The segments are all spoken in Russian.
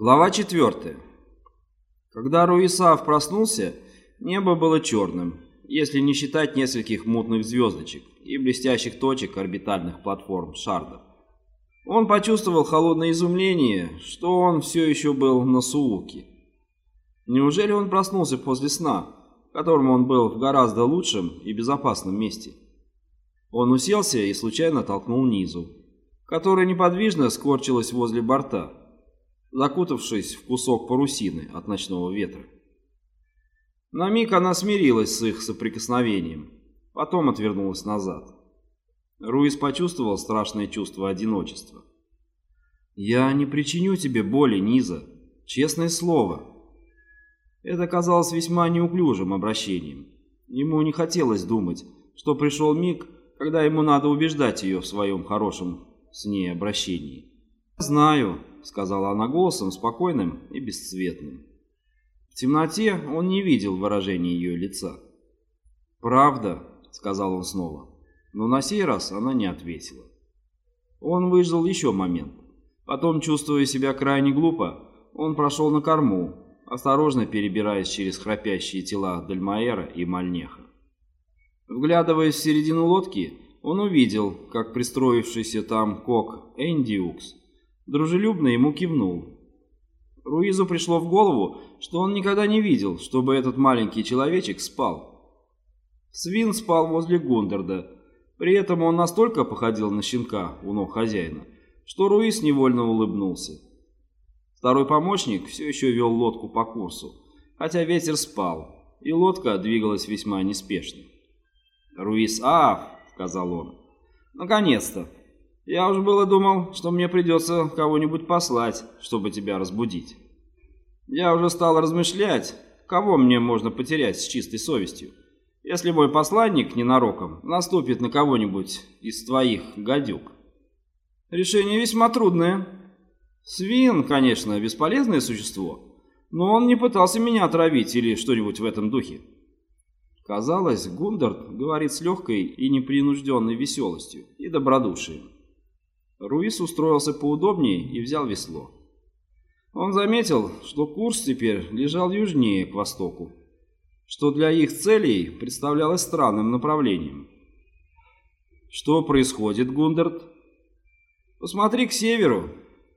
Глава 4. Когда Руисав проснулся, небо было черным, если не считать нескольких мутных звездочек и блестящих точек орбитальных платформ шардов. Он почувствовал холодное изумление, что он все еще был на Сууке. Неужели он проснулся после сна, в котором он был в гораздо лучшем и безопасном месте? Он уселся и случайно толкнул Низу, которая неподвижно скорчилась возле борта, закутавшись в кусок парусины от ночного ветра. На миг она смирилась с их соприкосновением, потом отвернулась назад. Руис почувствовал страшное чувство одиночества. «Я не причиню тебе боли, Низа, честное слово». Это казалось весьма неуклюжим обращением. Ему не хотелось думать, что пришел миг, когда ему надо убеждать ее в своем хорошем с ней обращении. «Знаю», — сказала она голосом спокойным и бесцветным. В темноте он не видел выражения ее лица. «Правда», — сказал он снова, но на сей раз она не ответила. Он выждал еще момент. Потом, чувствуя себя крайне глупо, он прошел на корму, осторожно перебираясь через храпящие тела Дальмаэра и Мальнеха. Вглядываясь в середину лодки, он увидел, как пристроившийся там кок Эндиукс дружелюбно ему кивнул. Руизу пришло в голову, что он никогда не видел, чтобы этот маленький человечек спал. Свин спал возле Гундерда, при этом он настолько походил на щенка у ног хозяина, что Руиз невольно улыбнулся. Второй помощник все еще вел лодку по курсу, хотя ветер спал, и лодка двигалась весьма неспешно. «Руиз Аф!» — сказал он. «Наконец-то! Я уж было думал, что мне придется кого-нибудь послать, чтобы тебя разбудить. Я уже стал размышлять, кого мне можно потерять с чистой совестью, если мой посланник ненароком наступит на кого-нибудь из твоих гадюк. Решение весьма трудное. Свин, конечно, бесполезное существо, но он не пытался меня отравить или что-нибудь в этом духе. Казалось, Гундарт говорит с легкой и непринужденной веселостью и добродушием. Руис устроился поудобнее и взял весло. Он заметил, что курс теперь лежал южнее, к востоку, что для их целей представлялось странным направлением. «Что происходит, Гундерт?» «Посмотри к северу.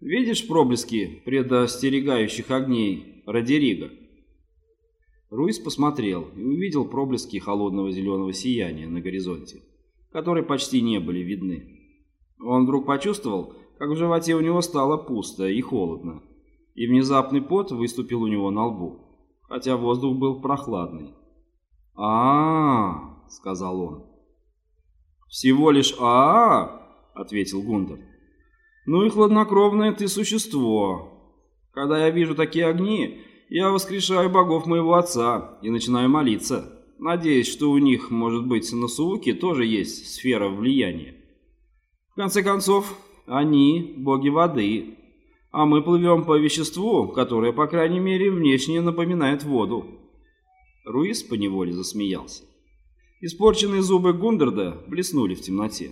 Видишь проблески предостерегающих огней Радерига?» Руис посмотрел и увидел проблески холодного зеленого сияния на горизонте, которые почти не были видны. Он вдруг почувствовал, как в животе у него стало пусто и холодно, и внезапный пот выступил у него на лбу, хотя воздух был прохладный. а, -а, -а сказал он. «Всего лишь а, -а, -а ответил Гундер. «Ну и хладнокровное ты существо. Когда я вижу такие огни, я воскрешаю богов моего отца и начинаю молиться, надеясь, что у них, может быть, на Сууке тоже есть сфера влияния. В конце концов, они – боги воды, а мы плывем по веществу, которое, по крайней мере, внешне напоминает воду. Руис поневоле засмеялся. Испорченные зубы Гундерда блеснули в темноте.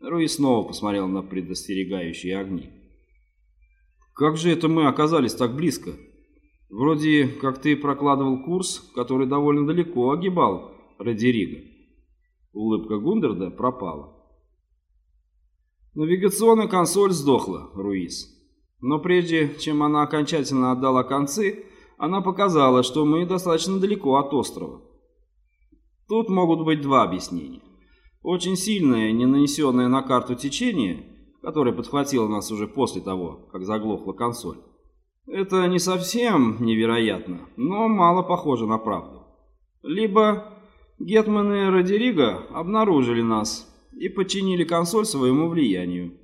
Руис снова посмотрел на предостерегающие огни. «Как же это мы оказались так близко? Вроде как ты прокладывал курс, который довольно далеко огибал Радерига». Улыбка Гундерда пропала. Навигационная консоль сдохла, Руис. Но прежде чем она окончательно отдала концы, она показала, что мы достаточно далеко от острова. Тут могут быть два объяснения. Очень сильное, не нанесенное на карту течение, которое подхватило нас уже после того, как заглохла консоль. Это не совсем невероятно, но мало похоже на правду. Либо Гетман и Родериго обнаружили нас и подчинили консоль своему влиянию.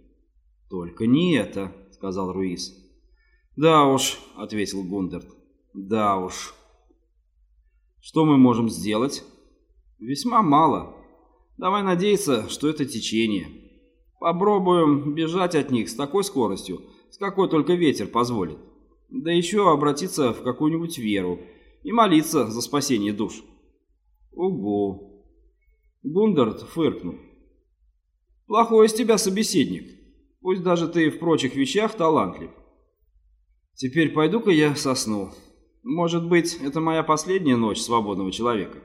«Только не это», — сказал Руис. «Да уж», — ответил Гундерт. «Да уж». «Что мы можем сделать?» «Весьма мало. Давай надеяться, что это течение. Попробуем бежать от них с такой скоростью, с какой только ветер позволит. Да еще обратиться в какую-нибудь веру и молиться за спасение душ». «Угу». Гундерт фыркнул. Плохой из тебя собеседник, пусть даже ты в прочих вещах талантлив. Теперь пойду-ка я сосну. Может быть, это моя последняя ночь свободного человека.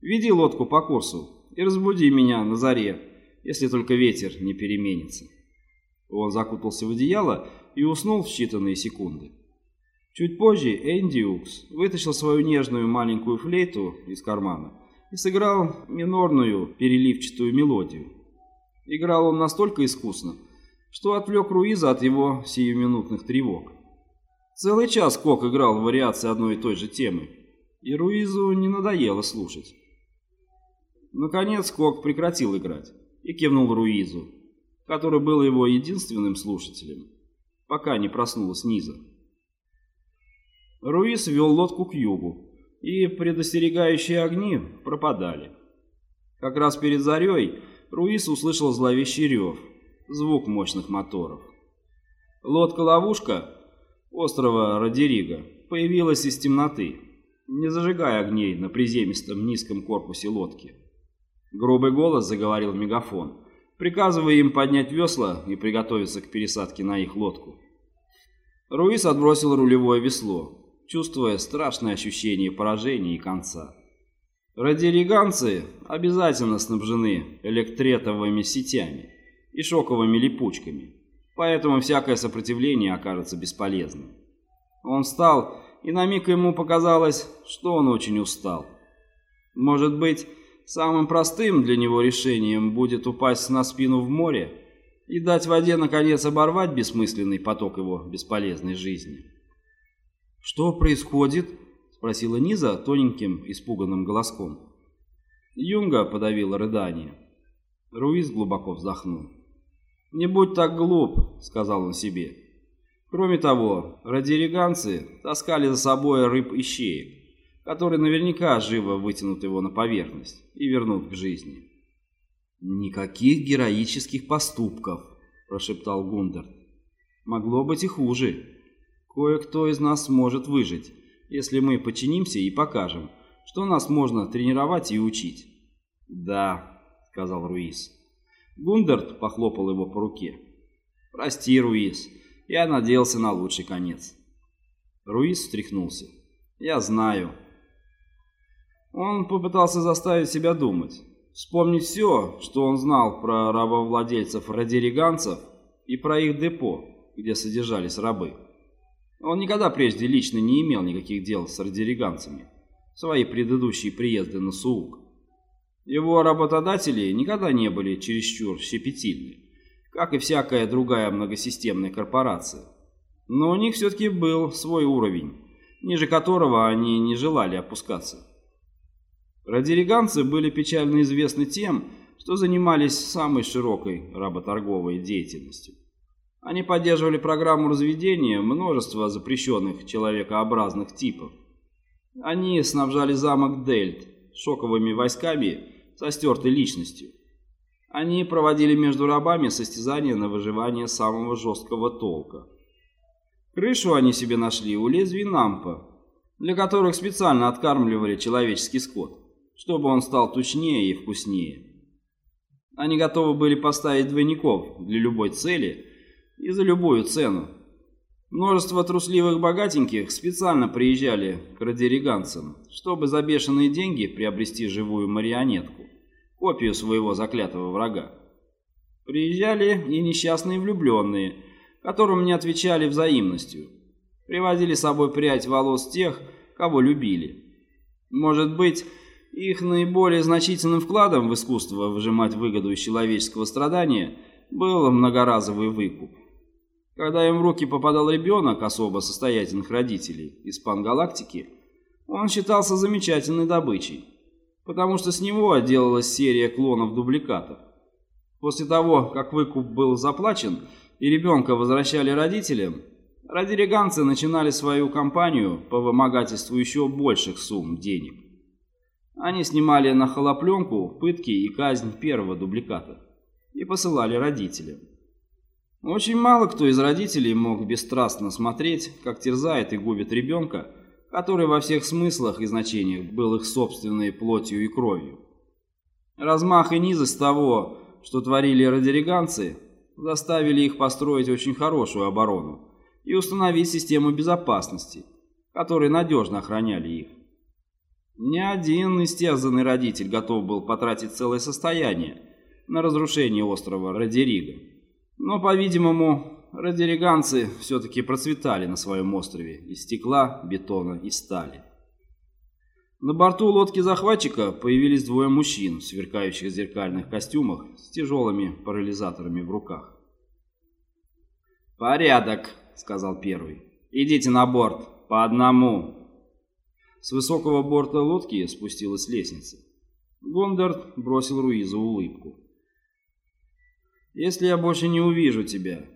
Веди лодку по курсу и разбуди меня на заре, если только ветер не переменится. Он закутался в одеяло и уснул в считанные секунды. Чуть позже Энди Укс вытащил свою нежную маленькую флейту из кармана и сыграл минорную переливчатую мелодию. Играл он настолько искусно, что отвлек Руиза от его сиюминутных тревог. Целый час Кок играл в вариации одной и той же темы, и Руизу не надоело слушать. Наконец Кок прекратил играть и кивнул Руизу, который был его единственным слушателем, пока не проснулась Низа. Руиз вел лодку к югу, и предостерегающие огни пропадали. Как раз перед зарей Руиз услышал зловещий рев, звук мощных моторов. Лодка-ловушка острова Родерига появилась из темноты, не зажигая огней на приземистом низком корпусе лодки. Грубый голос заговорил в мегафон, приказывая им поднять весла и приготовиться к пересадке на их лодку. Руис отбросил рулевое весло, чувствуя страшное ощущение поражения и конца. Радиориганцы обязательно снабжены электретовыми сетями и шоковыми липучками, поэтому всякое сопротивление окажется бесполезным. Он встал, и на миг ему показалось, что он очень устал. Может быть, самым простым для него решением будет упасть на спину в море и дать воде, наконец, оборвать бессмысленный поток его бесполезной жизни. «Что происходит?» — спросила Низа тоненьким, испуганным голоском. Юнга подавила рыдание. Руиз глубоко вздохнул. «Не будь так глуп», — сказал он себе. Кроме того, радиориганцы таскали за собой рыб и щеек, которые наверняка живо вытянут его на поверхность и вернут к жизни. «Никаких героических поступков», — прошептал Гундерт. «Могло быть и хуже. Кое-кто из нас сможет выжить, если мы подчинимся и покажем, что нас можно тренировать и учить». «Да», — сказал Руис. Гундерт похлопал его по руке. «Прости, Руис, я надеялся на лучший конец». Руис встряхнулся. «Я знаю». Он попытался заставить себя думать, вспомнить все, что он знал про рабовладельцев-радириганцев и про их депо, где содержались рабы. Он никогда прежде лично не имел никаких дел с радириганцами, свои предыдущие приезды на Суук. Его работодатели никогда не были чересчур щепетильны, как и всякая другая многосистемная корпорация. Но у них все-таки был свой уровень, ниже которого они не желали опускаться. Радириганцы были печально известны тем, что занимались самой широкой работорговой деятельностью. Они поддерживали программу разведения множества запрещенных человекообразных типов. Они снабжали замок Дельт шоковыми войсками со стертой личностью. Они проводили между рабами состязания на выживание самого жесткого толка. Крышу они себе нашли у лезвий Нампа, для которых специально откармливали человеческий скот, чтобы он стал тучнее и вкуснее. Они готовы были поставить двойников для любой цели и за любую цену. Множество трусливых богатеньких специально приезжали к радириганцам, чтобы за бешеные деньги приобрести живую марионетку копию своего заклятого врага. Приезжали и несчастные влюбленные, которым не отвечали взаимностью. Привозили с собой прядь волос тех, кого любили. Может быть, их наиболее значительным вкладом в искусство выжимать выгоду из человеческого страдания был многоразовый выкуп. Когда им в руки попадал ребенок особо состоятельных родителей из пангалактики, он считался замечательной добычей потому что с него отделалась серия клонов-дубликатов. После того, как выкуп был заплачен и ребенка возвращали родителям, радириганцы начинали свою кампанию по вымогательству еще больших сумм денег. Они снимали на холопленку пытки и казнь первого дубликата и посылали родителям. Очень мало кто из родителей мог бесстрастно смотреть, как терзает и губит ребенка, который во всех смыслах и значениях был их собственной плотью и кровью. Размах и низость того, что творили радириганцы, заставили их построить очень хорошую оборону и установить систему безопасности, которые надежно охраняли их. Ни один истязанный родитель готов был потратить целое состояние на разрушение острова Радерига. Но, по-видимому, радериганцы все-таки процветали на своем острове из стекла, бетона и стали. На борту лодки захватчика появились двое мужчин в сверкающих зеркальных костюмах с тяжелыми парализаторами в руках. «Порядок», — сказал первый. «Идите на борт, по одному». С высокого борта лодки спустилась лестница. Гондард бросил Руизу улыбку. «Если я больше не увижу тебя...»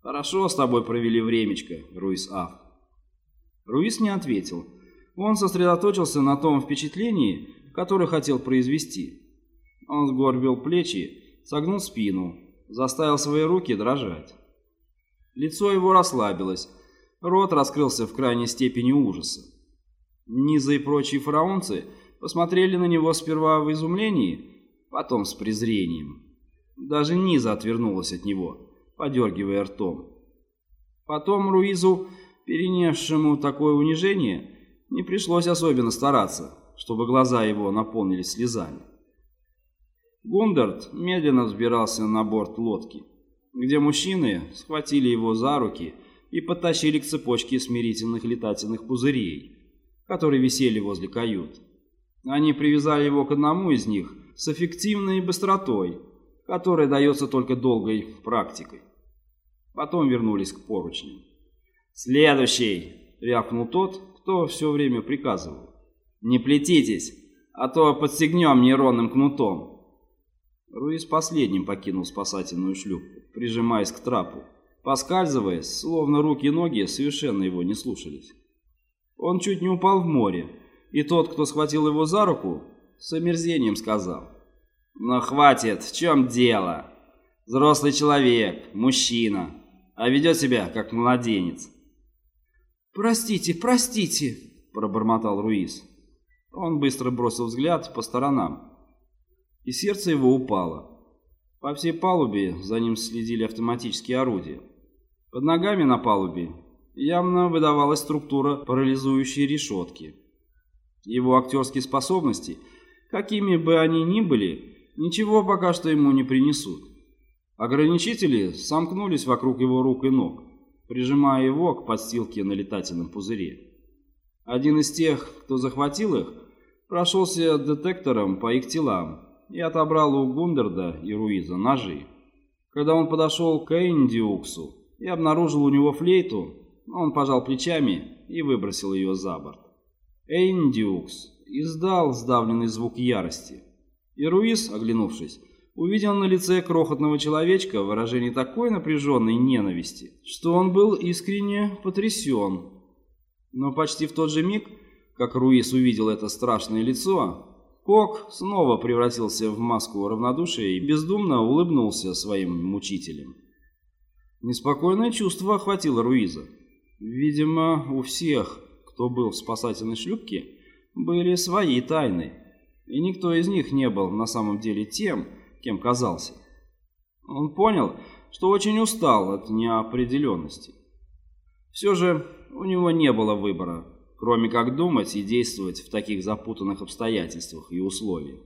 «Хорошо с тобой провели времечко, Руиз Аф». Руиз не ответил. Он сосредоточился на том впечатлении, которое хотел произвести. Он сгорбил плечи, согнул спину, заставил свои руки дрожать. Лицо его расслабилось, рот раскрылся в крайней степени ужаса. Низа и прочие фараонцы посмотрели на него сперва в изумлении, потом с презрением. Даже Низа отвернулась от него, подергивая ртом. Потом Руизу, перенесшему такое унижение, не пришлось особенно стараться, чтобы глаза его наполнились слезами. Гундард медленно взбирался на борт лодки, где мужчины схватили его за руки и потащили к цепочке смирительных летательных пузырей, которые висели возле кают. Они привязали его к одному из них с эффективной быстротой, которая дается только долгой практикой. Потом вернулись к поручням. «Следующий!» — рявкнул тот, кто все время приказывал. «Не плетитесь, а то подстегнем нейронным кнутом!» Руис последним покинул спасательную шлюпку, прижимаясь к трапу, поскальзываясь, словно руки и ноги совершенно его не слушались. Он чуть не упал в море, и тот, кто схватил его за руку, с омерзением сказал. «Ну хватит, в чем дело? Взрослый человек, мужчина, а ведет себя как младенец». «Простите, простите», — пробормотал Руис. Он быстро бросил взгляд по сторонам, и сердце его упало. По всей палубе за ним следили автоматические орудия. Под ногами на палубе явно выдавалась структура парализующей решетки. Его актерские способности, какими бы они ни были, ничего пока что ему не принесут. Ограничители сомкнулись вокруг его рук и ног, прижимая его к подстилке на летательном пузыре. Один из тех, кто захватил их, прошелся детектором по их телам и отобрал у Гундерда и Руиза ножи. Когда он подошел к Эйндиуксу и обнаружил у него флейту, он пожал плечами и выбросил ее за борт. Эйндиукс издал сдавленный звук ярости. И Руис, оглянувшись, увидел на лице крохотного человечка выражение такой напряженной ненависти, что он был искренне потрясен. Но почти в тот же миг, как Руис увидел это страшное лицо, Кок снова превратился в маску равнодушия и бездумно улыбнулся своим мучителям. Неспокойное чувство охватило Руиза. Видимо, у всех, кто был в спасательной шлюпке, были свои тайны, и никто из них не был на самом деле тем, кем казался. Он понял, что очень устал от неопределенности. Все же у него не было выбора, кроме как думать и действовать в таких запутанных обстоятельствах и условиях.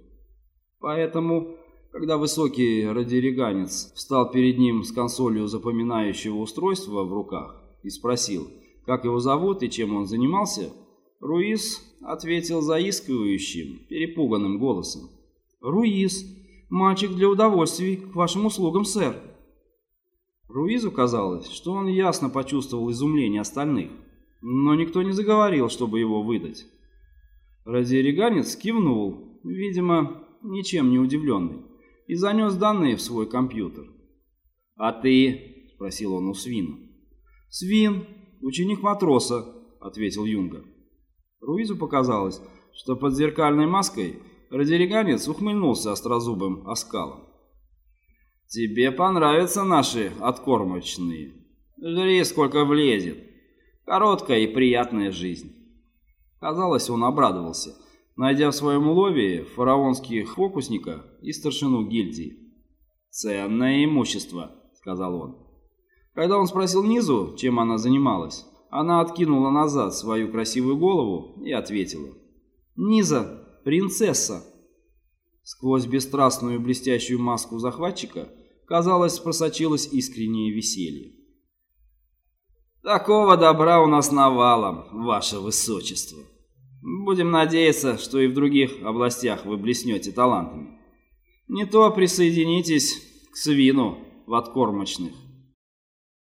Поэтому, когда высокий радиориганец встал перед ним с консолью запоминающего устройства в руках, и спросил, как его зовут и чем он занимался, Руис ответил заискивающим, перепуганным голосом. «Руис, мальчик для удовольствий, к вашим услугам, сэр». Руизу казалось, что он ясно почувствовал изумление остальных, но никто не заговорил, чтобы его выдать. Радиориганец кивнул, видимо, ничем не удивленный, и занес данные в свой компьютер. «А ты?» – спросил он у Свина. «Свин, ученик матроса», — ответил Юнга. Руизу показалось, что под зеркальной маской радиориганец ухмыльнулся острозубым оскалом. «Тебе понравятся наши откормочные. Жри, сколько влезет. Короткая и приятная жизнь». Казалось, он обрадовался, найдя в своем улове фараонских фокусника и старшину гильдии. «Ценное имущество», — сказал он. Когда он спросил Низу, чем она занималась, она откинула назад свою красивую голову и ответила. «Низа, принцесса». Сквозь бесстрастную блестящую маску захватчика, казалось, просочилось искреннее веселье. «Такого добра у нас навалом, ваше высочество. Будем надеяться, что и в других областях вы блеснете талантами. Не то присоединитесь к свину в откормочных».